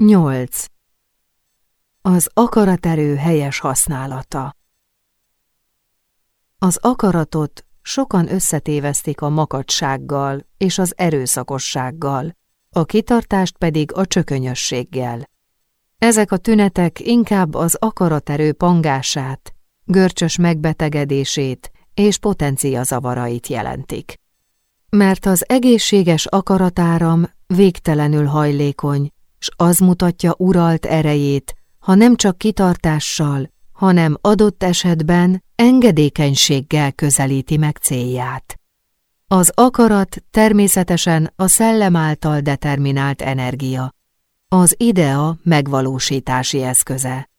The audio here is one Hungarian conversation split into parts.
8. Az akaraterő helyes használata Az akaratot sokan összetévesztik a makadsággal és az erőszakossággal, a kitartást pedig a csökönyösséggel. Ezek a tünetek inkább az akaraterő pangását, görcsös megbetegedését és potencia zavarait jelentik. Mert az egészséges akaratáram végtelenül hajlékony, s az mutatja uralt erejét, ha nem csak kitartással, hanem adott esetben engedékenységgel közelíti meg célját. Az akarat természetesen a szellem által determinált energia, az idea megvalósítási eszköze.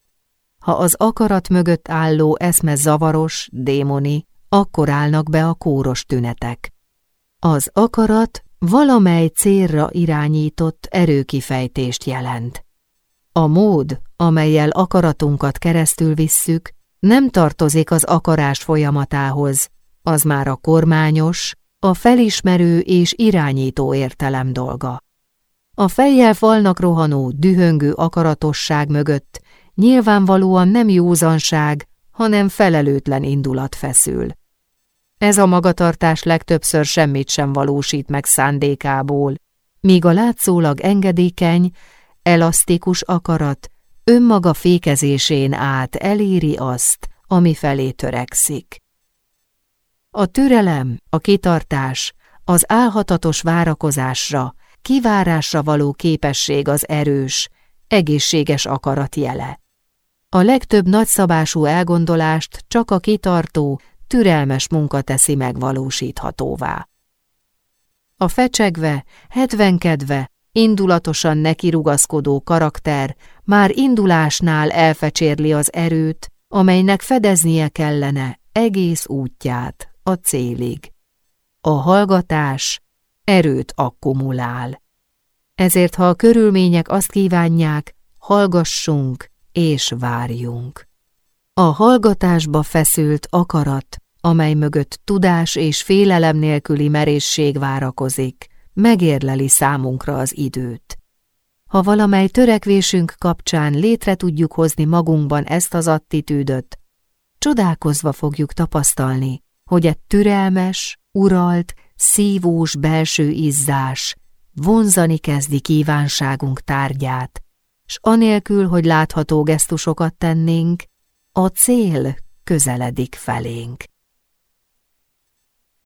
Ha az akarat mögött álló eszme zavaros, démoni, akkor állnak be a kóros tünetek. Az akarat valamely célra irányított erőkifejtést jelent. A mód, amelyel akaratunkat keresztül visszük, nem tartozik az akarás folyamatához, az már a kormányos, a felismerő és irányító értelem dolga. A fejjel falnak rohanó, dühöngő akaratosság mögött nyilvánvalóan nem józanság, hanem felelőtlen indulat feszül. Ez a magatartás legtöbbször semmit sem valósít meg szándékából, míg a látszólag engedékeny, elasztikus akarat önmaga fékezésén át eléri azt, ami felé törekszik. A türelem, a kitartás, az álhatatos várakozásra, kivárásra való képesség az erős, egészséges akarat jele. A legtöbb nagyszabású elgondolást csak a kitartó, türelmes munka teszi megvalósíthatóvá. A fecsegve, hetvenkedve, indulatosan nekirugaszkodó karakter már indulásnál elfecsérli az erőt, amelynek fedeznie kellene egész útját a célig. A hallgatás erőt akkumulál. Ezért, ha a körülmények azt kívánják, hallgassunk és várjunk. A hallgatásba feszült akarat, amely mögött tudás és félelem nélküli merészség várakozik, megérleli számunkra az időt. Ha valamely törekvésünk kapcsán létre tudjuk hozni magunkban ezt az attitűdöt, csodálkozva fogjuk tapasztalni, hogy egy türelmes, uralt, szívós belső izzás vonzani kezdi kívánságunk tárgyát, s anélkül, hogy látható gesztusokat tennénk, a cél közeledik felénk.